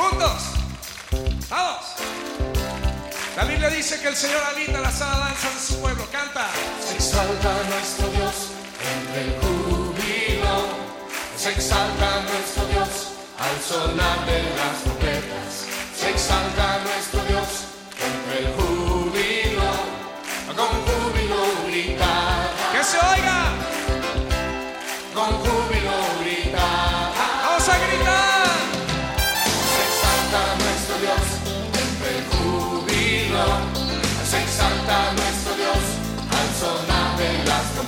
Juntos. Vamos. La Biblia dice que el Señor habita la sala danza de su pueblo. Canta. Se exalta nuestro Dios entre el júbilo. Se exalta nuestro Dios al sonar de las trompetas. Se exalta nuestro Dios entre el júbilo. Con júbilo gritar. Que se oiga. Con júbilo.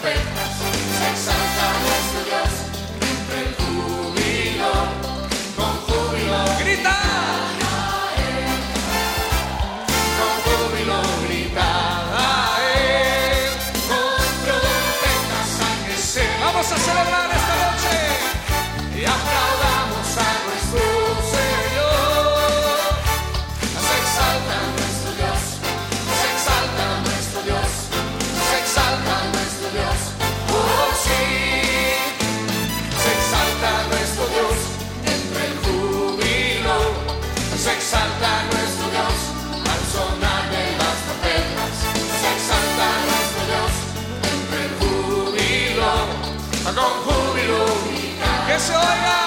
perfect. con júbilo, que se oiga.